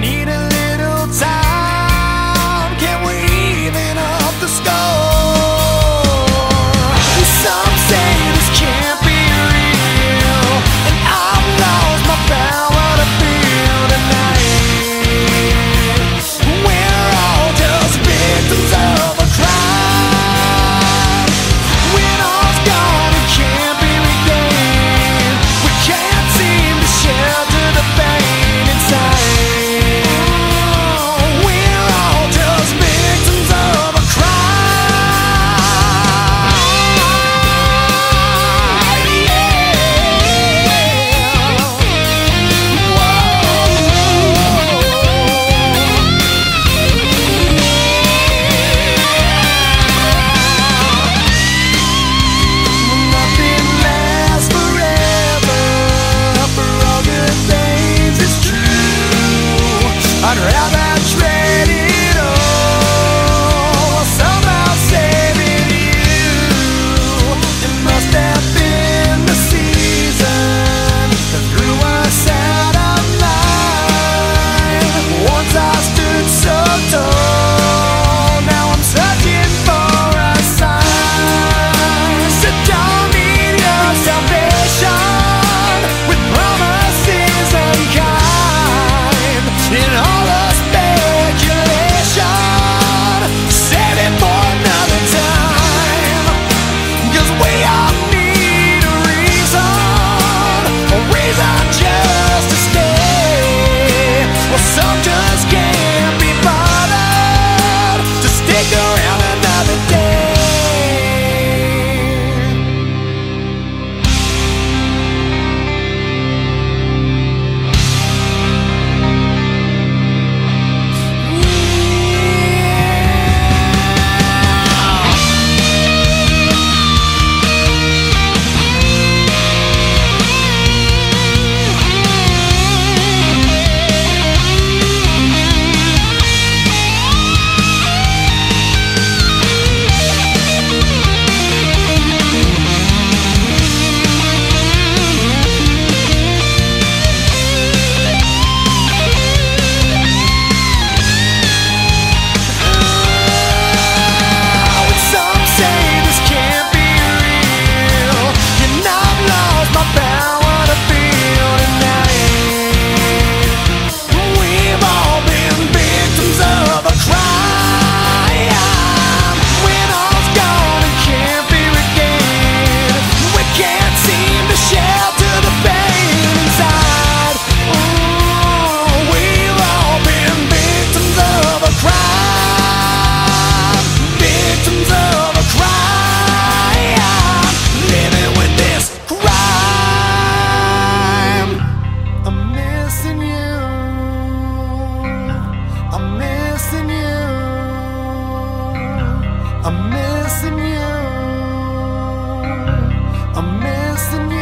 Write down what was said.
need it. Haksın